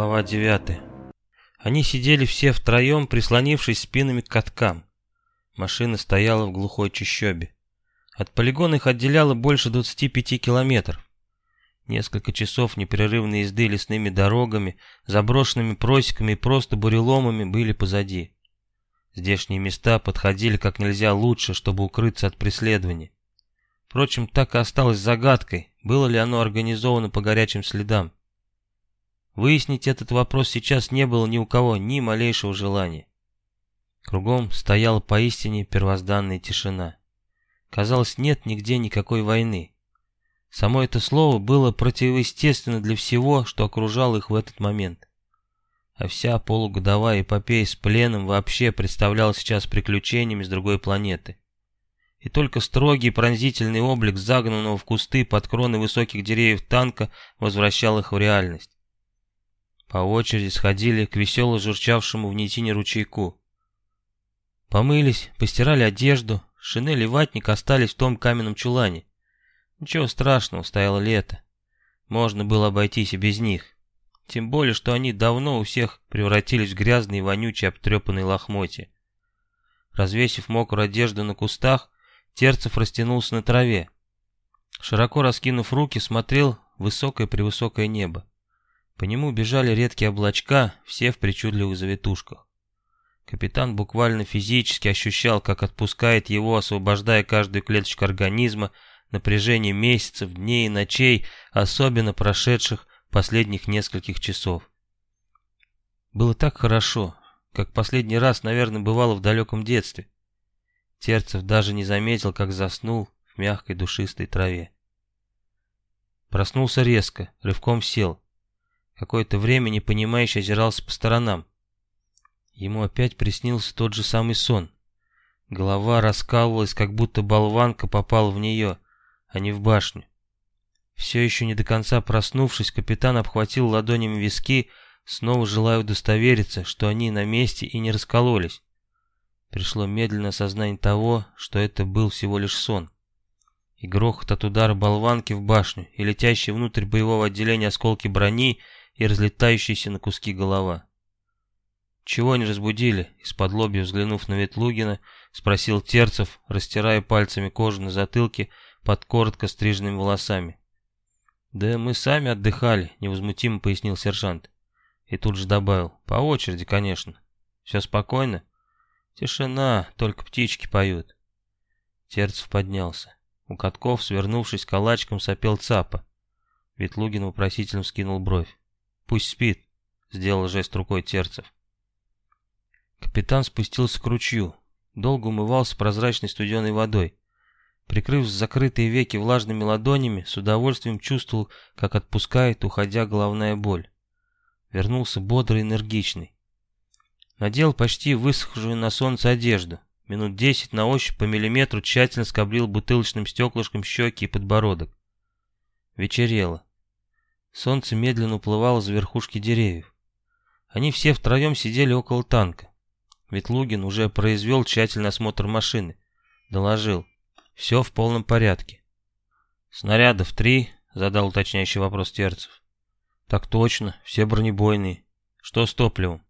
Глава 9. Они сидели все втроем, прислонившись спинами к каткам. Машина стояла в глухой чащобе. От полигона их отделяло больше 25 километров. Несколько часов непрерывной езды лесными дорогами, заброшенными просеками и просто буреломами были позади. Здешние места подходили как нельзя лучше, чтобы укрыться от преследования. Впрочем, так и осталось загадкой, было ли оно организовано по горячим следам. Выяснить этот вопрос сейчас не было ни у кого ни малейшего желания. Кругом стояла поистине первозданная тишина. Казалось, нет нигде никакой войны. Само это слово было противоестественно для всего, что окружало их в этот момент. А вся полугодовая эпопея с пленом вообще представляла сейчас приключениями с другой планеты. И только строгий пронзительный облик загнанного в кусты под кроны высоких деревьев танка возвращал их в реальность. По очереди сходили к весело журчавшему в нитине ручейку. Помылись, постирали одежду, шинель и ватник остались в том каменном чулане. Ничего страшного, стояло лето. Можно было обойтись и без них. Тем более, что они давно у всех превратились в грязные, вонючие, обтрепанные лохмотья. Развесив мокрую одежду на кустах, Терцев растянулся на траве. Широко раскинув руки, смотрел высокое-превысокое небо. По нему бежали редкие облачка, все в причудливых завитушках. Капитан буквально физически ощущал, как отпускает его, освобождая каждую клеточку организма, напряжение месяцев, дней и ночей, особенно прошедших последних нескольких часов. Было так хорошо, как последний раз, наверное, бывало в далеком детстве. Терцев даже не заметил, как заснул в мягкой душистой траве. Проснулся резко, рывком сел. Какое-то время непонимающе озирался по сторонам. Ему опять приснился тот же самый сон. Голова раскалывалась, как будто болванка попала в нее, а не в башню. Все еще не до конца проснувшись, капитан обхватил ладонями виски, снова желая удостовериться, что они на месте и не раскололись. Пришло медленное осознание того, что это был всего лишь сон. И грохот от удара болванки в башню, и летящие внутрь боевого отделения осколки брони — и разлетающаяся на куски голова. «Чего не разбудили?» — из-под лобья взглянув на Ветлугина, спросил Терцев, растирая пальцами кожу на затылке под коротко стриженными волосами. «Да мы сами отдыхали», — невозмутимо пояснил сержант. И тут же добавил, «По очереди, конечно. Все спокойно?» «Тишина, только птички поют». Терцев поднялся. У катков, свернувшись калачком, сопел цапа. Ветлугин вопросительно скинул бровь. Пусть спит, сделал жест рукой Терцев. Капитан спустился к ручью, долго умывался прозрачной студеной водой. Прикрыв закрытые веки влажными ладонями, с удовольствием чувствовал, как отпускает, уходя головная боль. Вернулся бодрый энергичный. Надел почти высохшую на солнце одежду. Минут десять на ощупь по миллиметру тщательно скоблил бутылочным стеклышком щеки и подбородок. Вечерело. Солнце медленно уплывало за верхушки деревьев. Они все втроем сидели около танка. Ветлугин уже произвел тщательный осмотр машины. Доложил. Все в полном порядке. «Снарядов три?» — задал уточняющий вопрос Терцев. «Так точно, все бронебойные. Что с топливом?»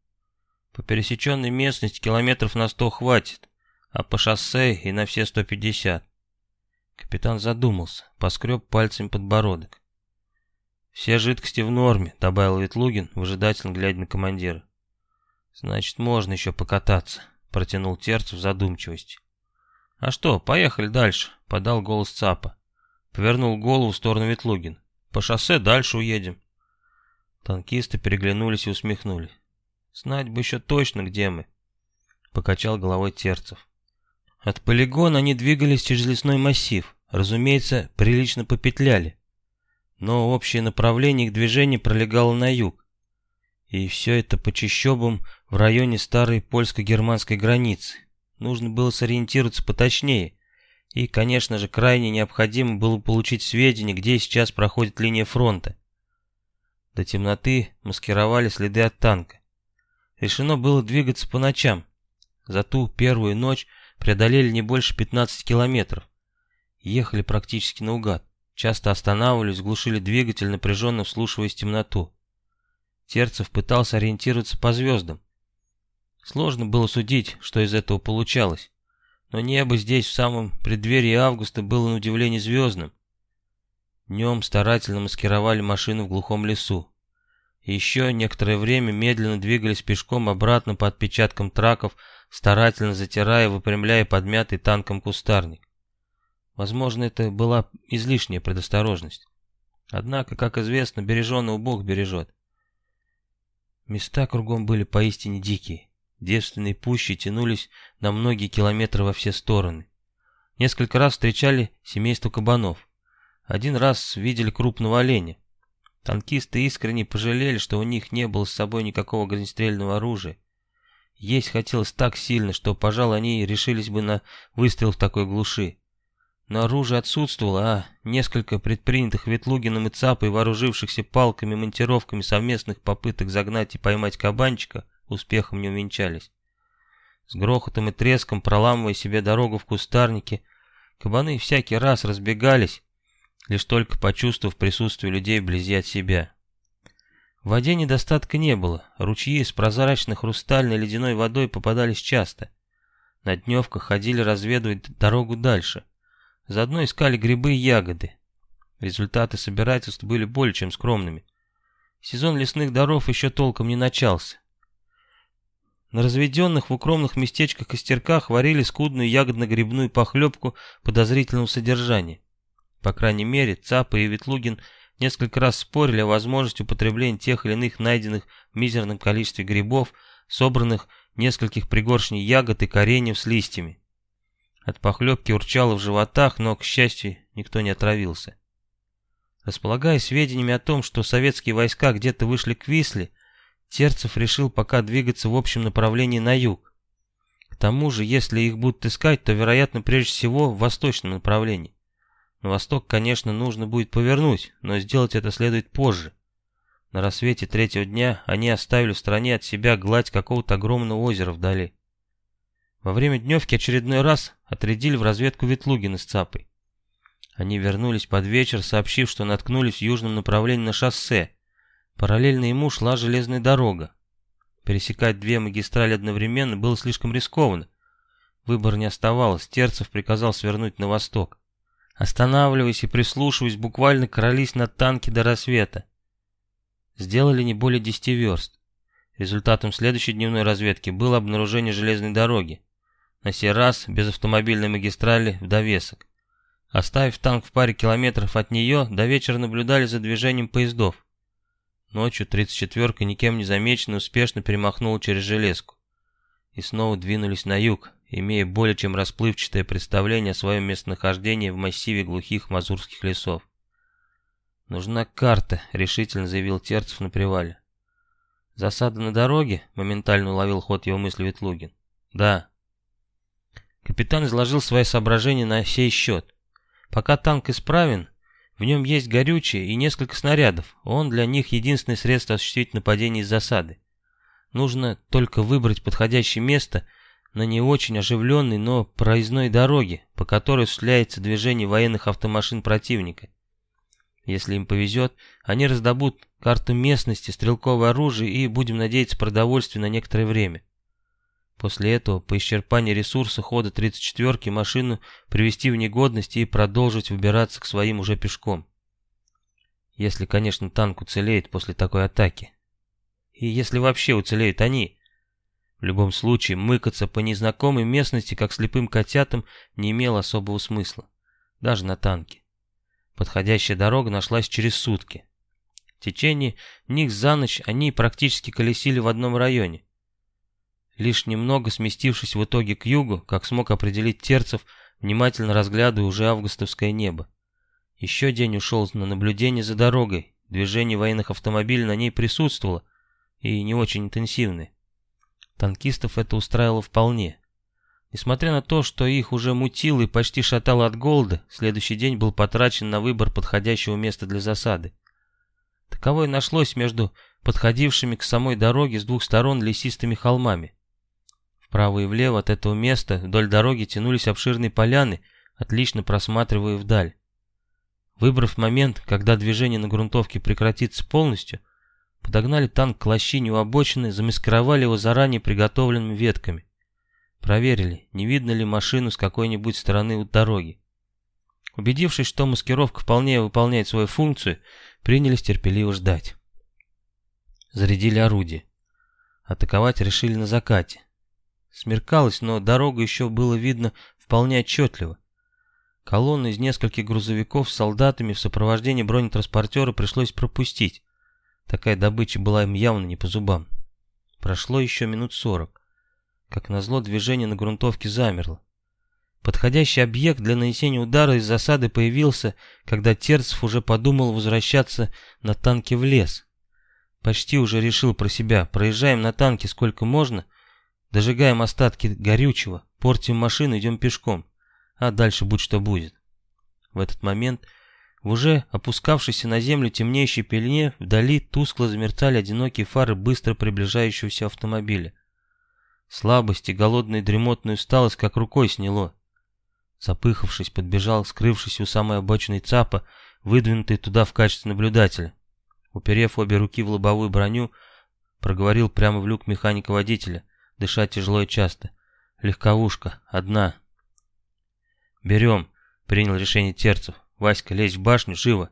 «По пересеченной местности километров на сто хватит, а по шоссе и на все сто пятьдесят». Капитан задумался, поскреб пальцем подбородок. «Все жидкости в норме», — добавил Ветлугин, выжидательно глядя на командира. «Значит, можно еще покататься», — протянул Терцев в задумчивости. «А что, поехали дальше», — подал голос ЦАПа. Повернул голову в сторону Ветлугин. «По шоссе дальше уедем». Танкисты переглянулись и усмехнулись. «Знать бы еще точно, где мы», — покачал головой Терцев. От полигона они двигались через лесной массив, разумеется, прилично попетляли но общее направление их движения пролегало на юг. И все это по чащобам в районе старой польско-германской границы. Нужно было сориентироваться поточнее. И, конечно же, крайне необходимо было получить сведения, где сейчас проходит линия фронта. До темноты маскировали следы от танка. Решено было двигаться по ночам. За ту первую ночь преодолели не больше 15 километров. Ехали практически наугад. Часто останавливались, глушили двигатель, напряженно вслушиваясь в темноту. Терцев пытался ориентироваться по звездам. Сложно было судить, что из этого получалось. Но небо здесь в самом преддверии августа было на удивление звездным. Днем старательно маскировали машину в глухом лесу. Еще некоторое время медленно двигались пешком обратно по отпечаткам траков, старательно затирая и выпрямляя подмятый танком кустарник. Возможно, это была излишняя предосторожность. Однако, как известно, береженного Бог бережет. Места кругом были поистине дикие. Девственные пущи тянулись на многие километры во все стороны. Несколько раз встречали семейство кабанов. Один раз видели крупного оленя. Танкисты искренне пожалели, что у них не было с собой никакого огнестрельного оружия. Есть хотелось так сильно, что, пожалуй, они решились бы на выстрел в такой глуши. Но оружие отсутствовало, а несколько предпринятых Ветлугиным и Цапой, вооружившихся палками и монтировками совместных попыток загнать и поймать кабанчика, успехом не увенчались. С грохотом и треском, проламывая себе дорогу в кустарнике, кабаны всякий раз разбегались, лишь только почувствовав присутствие людей вблизи от себя. В воде недостатка не было, ручьи с прозрачной хрустальной ледяной водой попадались часто. На дневках ходили разведывать дорогу дальше. Заодно искали грибы и ягоды. Результаты собирательств были более чем скромными. Сезон лесных даров еще толком не начался. На разведенных в укромных местечках костерках варили скудную ягодно-грибную похлебку подозрительного содержания. По крайней мере, Цапа и Ветлугин несколько раз спорили о возможности употребления тех или иных найденных в мизерном количестве грибов, собранных нескольких пригоршней ягод и кореньев с листьями. От похлебки урчало в животах, но, к счастью, никто не отравился. Располагая сведениями о том, что советские войска где-то вышли к Висле, Терцев решил пока двигаться в общем направлении на юг. К тому же, если их будут искать, то, вероятно, прежде всего в восточном направлении. На восток, конечно, нужно будет повернуть, но сделать это следует позже. На рассвете третьего дня они оставили в стороне от себя гладь какого-то огромного озера вдали. Во время дневки очередной раз отрядили в разведку Ветлугина с Цапой. Они вернулись под вечер, сообщив, что наткнулись в южном направлении на шоссе. Параллельно ему шла железная дорога. Пересекать две магистрали одновременно было слишком рискованно. Выбор не оставалось, Терцев приказал свернуть на восток. Останавливаясь и прислушиваясь, буквально крались на танке до рассвета. Сделали не более десяти верст. Результатом следующей дневной разведки было обнаружение железной дороги на сей раз без автомобильной магистрали в довесок. Оставив танк в паре километров от нее, до вечера наблюдали за движением поездов. Ночью 34-ка никем не замеченно успешно перемахнула через железку. И снова двинулись на юг, имея более чем расплывчатое представление о своем местонахождении в массиве глухих мазурских лесов. «Нужна карта», — решительно заявил Терцев на привале. «Засада на дороге?» — моментально уловил ход его мысли Ветлугин. «Да», Капитан изложил свои соображения на сей счет. Пока танк исправен, в нем есть горючее и несколько снарядов. Он для них единственное средство осуществить нападение из засады. Нужно только выбрать подходящее место на не очень оживленной, но проездной дороге, по которой осуществляется движение военных автомашин противника. Если им повезет, они раздобудут карту местности, стрелковое оружие и, будем надеяться, продовольствие на некоторое время. После этого, по исчерпании ресурса хода 34-ки, машину привести в негодность и продолжить выбираться к своим уже пешком. Если, конечно, танк уцелеет после такой атаки. И если вообще уцелеют они. В любом случае, мыкаться по незнакомой местности, как слепым котятам, не имело особого смысла. Даже на танке. Подходящая дорога нашлась через сутки. В течение них за ночь они практически колесили в одном районе. Лишь немного сместившись в итоге к югу, как смог определить Терцев, внимательно разглядывая уже августовское небо. Еще день ушел на наблюдение за дорогой, движение военных автомобилей на ней присутствовало, и не очень интенсивное. Танкистов это устраивало вполне. Несмотря на то, что их уже мутило и почти шатало от голода, следующий день был потрачен на выбор подходящего места для засады. Таковое нашлось между подходившими к самой дороге с двух сторон лесистыми холмами. Вправо и влево от этого места вдоль дороги тянулись обширные поляны, отлично просматривая вдаль. Выбрав момент, когда движение на грунтовке прекратится полностью, Подогнали танк к лощине у обочины, замаскировали его заранее приготовленными ветками. Проверили, не видно ли машину с какой-нибудь стороны у дороги. Убедившись, что маскировка вполне выполняет свою функцию, принялись терпеливо ждать. Зарядили орудие. Атаковать решили на закате. Смеркалось, но дорогу еще было видно вполне отчетливо. Колонну из нескольких грузовиков с солдатами в сопровождении бронетранспортера пришлось пропустить. Такая добыча была им явно не по зубам. Прошло еще минут сорок. Как назло, движение на грунтовке замерло. Подходящий объект для нанесения удара из засады появился, когда Терцев уже подумал возвращаться на танке в лес. Почти уже решил про себя, проезжаем на танке сколько можно, дожигаем остатки горючего, портим машину, идем пешком, а дальше будь что будет. В этот момент в уже опускавшейся на землю темнеющей пельне вдали тускло замерцали одинокие фары быстро приближающегося автомобиля. Слабость и голодная дремотная усталость как рукой сняло. Запыхавшись, подбежал скрывшись у самой обочины ЦАПа, выдвинутый туда в качестве наблюдателя. Уперев обе руки в лобовую броню, проговорил прямо в люк механика-водителя, дыша тяжело и часто. «Легковушка, одна». «Берем», — принял решение Терцев. «Васька, лезь в башню, живо».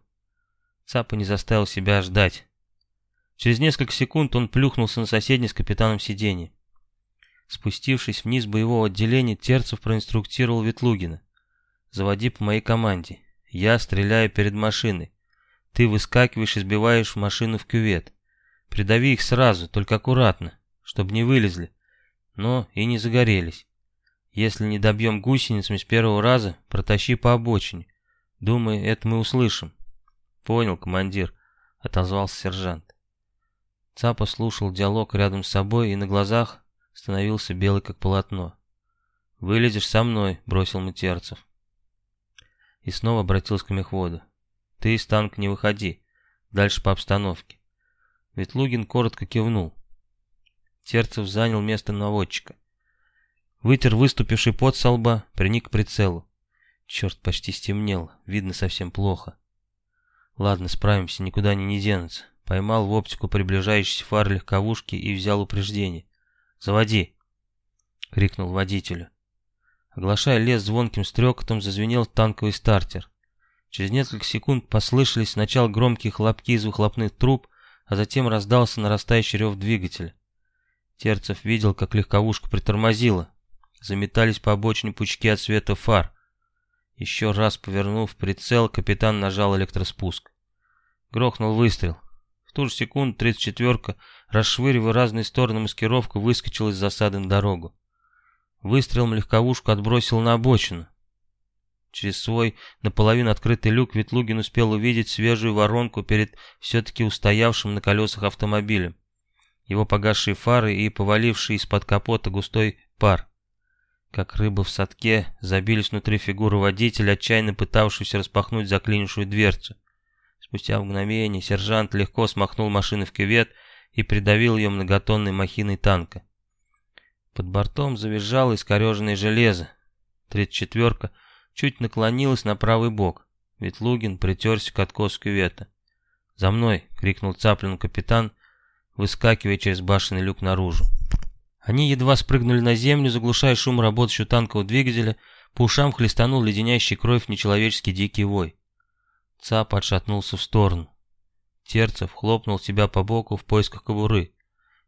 Цапа не заставил себя ждать. Через несколько секунд он плюхнулся на соседнее с капитаном сиденье. Спустившись вниз боевого отделения, Терцев проинструктировал Ветлугина. «Заводи по моей команде. Я стреляю перед машиной. Ты выскакиваешь и сбиваешь машину в кювет. Придави их сразу, только аккуратно, чтобы не вылезли, но и не загорелись. Если не добьем гусеницами с первого раза, протащи по обочине. Думаю, это мы услышим». «Понял, командир», — отозвался сержант. Цапа слушал диалог рядом с собой и на глазах становился белый как полотно. «Вылезешь со мной», — бросил Матерцев. И снова обратился к мехводу. «Ты из танка не выходи. Дальше по обстановке». Ветлугин коротко кивнул. Терцев занял место наводчика. Вытер выступивший пот со лба, приник к прицелу. Черт, почти стемнело, видно совсем плохо. Ладно, справимся, никуда они не денутся. Поймал в оптику приближающийся фар легковушки и взял упреждение. «Заводи!» — крикнул водителю. Оглашая лес звонким стрекотом, зазвенел танковый стартер. Через несколько секунд послышались сначала громкие хлопки из выхлопных труб, а затем раздался нарастающий рев двигателя. Терцев видел, как легковушка притормозила. Заметались по обочине пучки от света фар. Еще раз повернув прицел, капитан нажал электроспуск. Грохнул выстрел. В ту же секунду 34-ка расшвыривая разные стороны маскировку, выскочил из засады на дорогу. Выстрелом легковушку отбросил на обочину. Через свой наполовину открытый люк Ветлугин успел увидеть свежую воронку перед все-таки устоявшим на колесах автомобилем. Его погасшие фары и поваливший из-под капота густой пар. Как рыба в садке, забились внутри фигуры водителя, отчаянно пытавшегося распахнуть заклинившую дверцу. Спустя мгновение сержант легко смахнул машину в кювет и придавил ее многотонной махиной танка. Под бортом завизжало искореженное железо. Тридцать четверка чуть наклонилась на правый бок. Ветлугин притерся к откосу кювета. «За мной!» — крикнул Цаплин капитан, выскакивая через башенный люк наружу. Они едва спрыгнули на землю, заглушая шум работающего танкового двигателя, по ушам хлестанул леденящий кровь нечеловеческий дикий вой. Цап отшатнулся в сторону. Терцев хлопнул себя по боку в поисках кобуры.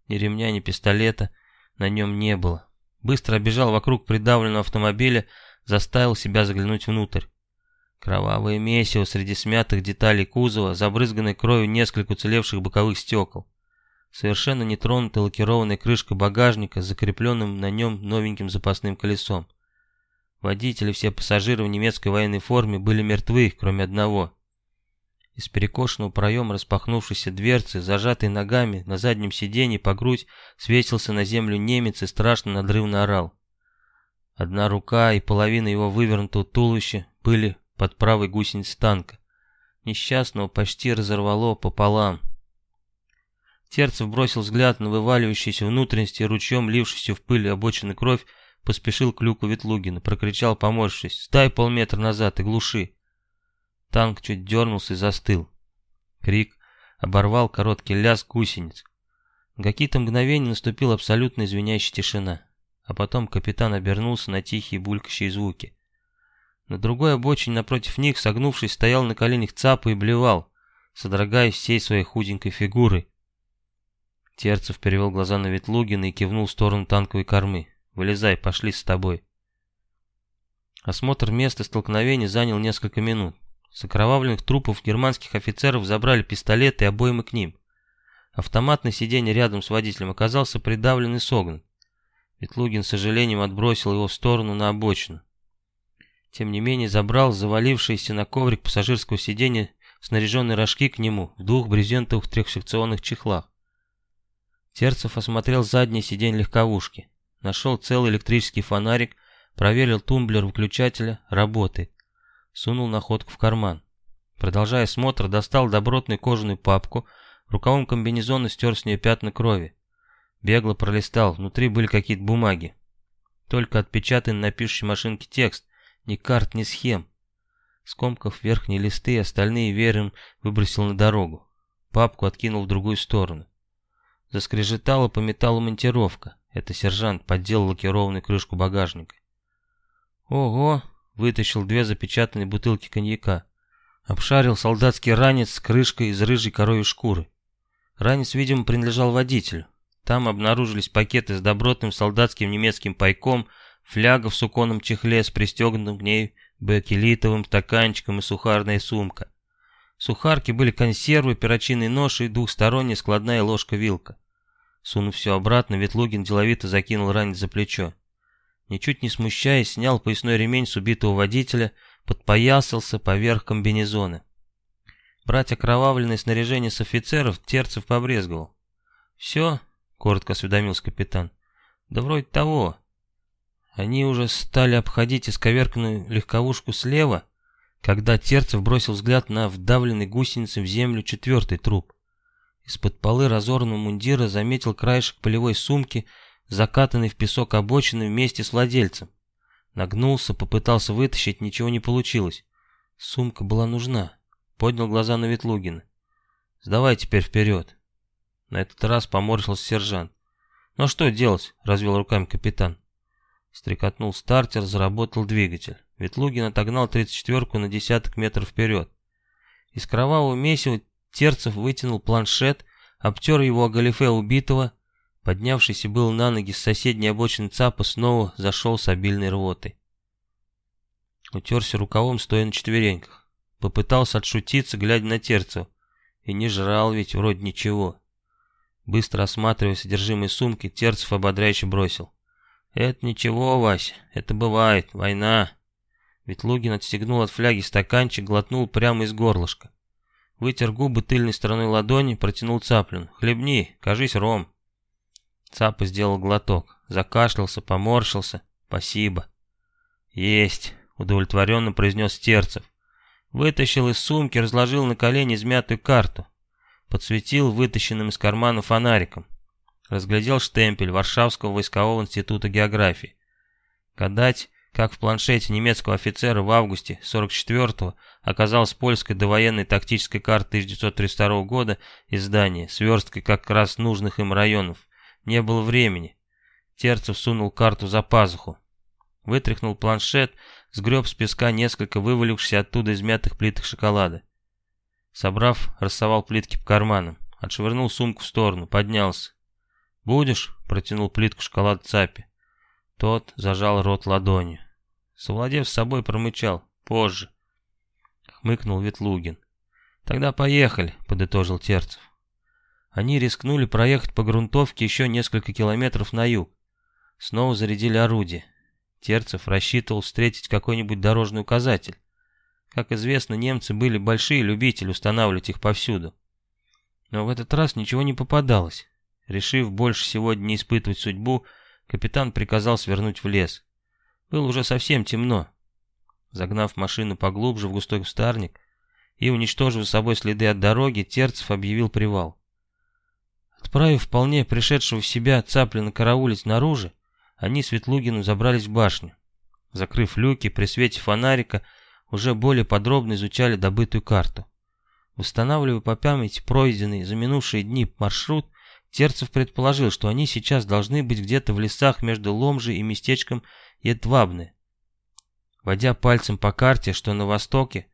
Ни ремня, ни пистолета на нем не было. Быстро обежал вокруг придавленного автомобиля, заставил себя заглянуть внутрь. Кровавое месиво среди смятых деталей кузова, забрызганной кровью несколько уцелевших боковых стекол. Совершенно нетронутая лакированная крышка багажника с закрепленным на нем новеньким запасным колесом. Водители, все пассажиры в немецкой военной форме были мертвы, кроме одного. Из перекошенного проема распахнувшейся дверцы, зажатой ногами, на заднем сиденье по грудь свесился на землю немец и страшно надрывно орал. Одна рука и половина его вывернутого туловища были под правой гусеницей танка. Несчастного почти разорвало пополам. Терцев бросил взгляд на вываливающиеся внутренности ручьем лившуюся в пыль обочины кровь, поспешил к люку Ветлугина, прокричал, поморщившись, «Стай полметра назад и глуши!» Танк чуть дернулся и застыл. Крик, оборвал короткий лязг гусениц. На какие-то мгновения наступила абсолютно извиняющая тишина, а потом капитан обернулся на тихие булькающие звуки. На другой обочине напротив них, согнувшись, стоял на коленях цапа и блевал, содрогаясь всей своей худенькой фигурой. Терцев перевел глаза на Ветлугина и кивнул в сторону танковой кормы. «Вылезай, пошли с тобой». Осмотр места столкновения занял несколько минут. С окровавленных трупов германских офицеров забрали пистолеты и обоймы к ним. Автоматное сиденье рядом с водителем оказался придавлен и согнут. Ветлугин с сожалением отбросил его в сторону на обочину. Тем не менее забрал завалившиеся на коврик пассажирского сиденья снаряженные рожки к нему в двух брезентовых трехсекционных чехлах. Терцев осмотрел заднее сиденье легковушки. Нашел целый электрический фонарик, проверил тумблер выключателя, работает сунул находку в карман. Продолжая осмотр, достал добротную кожаную папку, рукавом комбинезона стер с нее пятна крови. Бегло пролистал, внутри были какие-то бумаги. Только отпечатанный на пишущей машинке текст, ни карт, ни схем. Скомкав верхние листы, остальные вером выбросил на дорогу. Папку откинул в другую сторону. Заскрежетала по металлу монтировка. Это сержант подделал лакированную крышку багажника. «Ого!» вытащил две запечатанные бутылки коньяка. Обшарил солдатский ранец с крышкой из рыжей коровьей шкуры. Ранец, видимо, принадлежал водителю. Там обнаружились пакеты с добротным солдатским немецким пайком, фляга в суконном чехле с пристегнутым к ней бакелитовым стаканчиком и сухарная сумка. Сухарки были консервы, перочинный нож и двухсторонняя складная ложка-вилка. Сунув все обратно, Ветлугин деловито закинул ранец за плечо. Ничуть не смущаясь, снял поясной ремень с убитого водителя, подпоясался поверх комбинезона. Брать окровавленное снаряжение с офицеров Терцев побрезговал. «Все?» — коротко осведомился капитан. «Да вроде того. Они уже стали обходить исковерканную легковушку слева, когда Терцев бросил взгляд на вдавленный гусеницей в землю четвертый труп. Из-под полы разорванного мундира заметил краешек полевой сумки закатанный в песок обочины вместе с владельцем. Нагнулся, попытался вытащить, ничего не получилось. Сумка была нужна. Поднял глаза на Ветлугина. «Сдавай теперь вперед». На этот раз поморщился сержант. «Ну что делать?» — развел руками капитан. Стрекотнул стартер, заработал двигатель. Ветлугин отогнал 34-ку на десяток метров вперед. Из кровавого месива Терцев вытянул планшет, обтер его о галифе убитого, Поднявшийся был на ноги с соседней обочины ЦАПа снова зашел с обильной рвотой. Утерся рукавом, стоя на четвереньках. Попытался отшутиться, глядя на Терцева. И не жрал ведь вроде ничего. Быстро осматривая содержимое сумки, Терцев ободряюще бросил. «Это ничего, Вася, это бывает, война». Ветлугин отстегнул от фляги стаканчик, глотнул прямо из горлышка. Вытер губы тыльной стороной ладони, протянул цаплин. «Хлебни, кажись, ром». Цапа сделал глоток, закашлялся, поморщился. «Спасибо». «Есть», — удовлетворенно произнес Терцев. Вытащил из сумки, разложил на колени измятую карту. Подсветил вытащенным из кармана фонариком. Разглядел штемпель Варшавского войскового института географии. Гадать, как в планшете немецкого офицера в августе 44-го оказалась польская довоенная тактическая карта 1932 года издания, сверсткой как раз нужных им районов. Не было времени. Терцев сунул карту за пазуху. Вытряхнул планшет, сгреб с песка несколько вывалившихся оттуда измятых плиток шоколада. Собрав, рассовал плитки по карманам. Отшвырнул сумку в сторону, поднялся. «Будешь?» — протянул плитку шоколада Цапи. Тот зажал рот ладонью. Совладев с собой, промычал. «Позже». Хмыкнул Ветлугин. «Тогда поехали», — подытожил Терцев. Они рискнули проехать по грунтовке еще несколько километров на юг. Снова зарядили орудие. Терцев рассчитывал встретить какой-нибудь дорожный указатель. Как известно, немцы были большие любители устанавливать их повсюду. Но в этот раз ничего не попадалось. Решив больше сегодня не испытывать судьбу, капитан приказал свернуть в лес. Было уже совсем темно. Загнав машину поглубже в густой кустарник и уничтожив с собой следы от дороги, Терцев объявил привал. Отправив вполне пришедшего в себя Цаплина караулить снаружи, они с Ветлугиным забрались в башню. Закрыв люки, при свете фонарика, уже более подробно изучали добытую карту. Восстанавливая по памяти пройденный за минувшие дни маршрут, Терцев предположил, что они сейчас должны быть где-то в лесах между Ломжей и местечком Едвабны. Водя пальцем по карте, что на востоке,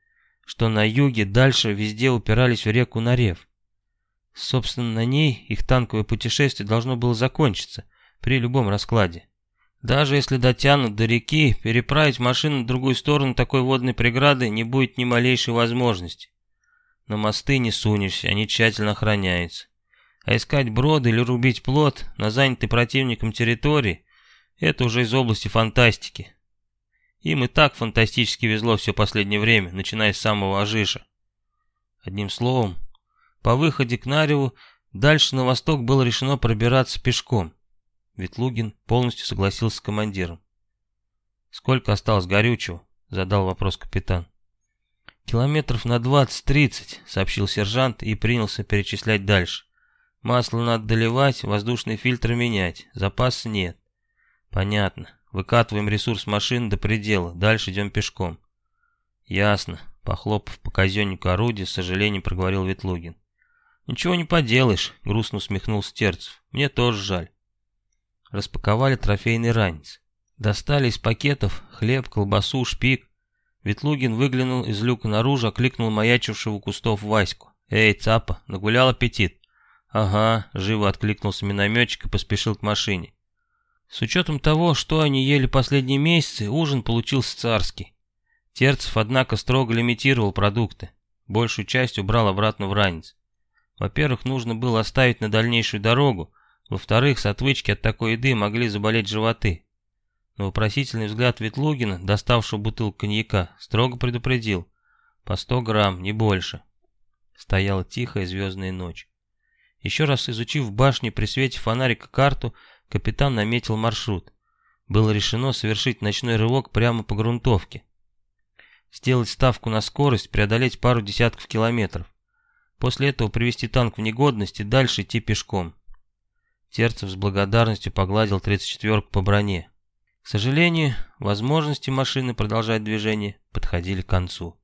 что на юге, дальше везде упирались в реку Нарев. Собственно, на ней их танковое путешествие должно было закончиться при любом раскладе. Даже если дотянут до реки, переправить машину на другую сторону такой водной преграды не будет ни малейшей возможности. На мосты не сунешься, они тщательно охраняются. А искать броды или рубить плот на занятой противником территории – это уже из области фантастики. Им и так фантастически везло все последнее время, начиная с самого Ажиша. Одним словом, по выходе к Нареву дальше на восток было решено пробираться пешком. Ветлугин полностью согласился с командиром. «Сколько осталось горючего?» — задал вопрос капитан. «Километров на двадцать-тридцать», — сообщил сержант и принялся перечислять дальше. Масло надо доливать, воздушный фильтр менять, запаса нет. Понятно. Выкатываем ресурс машин до предела, дальше идем пешком. Ясно. Похлопав по казеннику орудия, с сожалением проговорил Ветлугин. Ничего не поделаешь, грустно усмехнулся Терцев. Мне тоже жаль. Распаковали трофейный ранец. Достали из пакетов хлеб, колбасу, шпик. Ветлугин выглянул из люка наружу, окликнул маячившего кустов Ваську. «Эй, цапа, нагулял аппетит?» «Ага», — живо откликнулся минометчик и поспешил к машине. С учетом того, что они ели последние месяцы, ужин получился царский. Терцев, однако, строго лимитировал продукты. Большую часть убрал обратно в ранец. Во-первых, нужно было оставить на дальнейшую дорогу. Во-вторых, с отвычки от такой еды могли заболеть животы. Но вопросительный взгляд Ветлугина, доставшего бутылку коньяка, строго предупредил. По сто грамм, не больше. Стояла тихая звездная ночь. Еще раз изучив в башне при свете фонарика карту, капитан наметил маршрут. Было решено совершить ночной рывок прямо по грунтовке. Сделать ставку на скорость, преодолеть пару десятков километров. После этого привести танк в негодность и дальше идти пешком. Терцев с благодарностью погладил 34-ку по броне. К сожалению, возможности машины продолжать движение подходили к концу.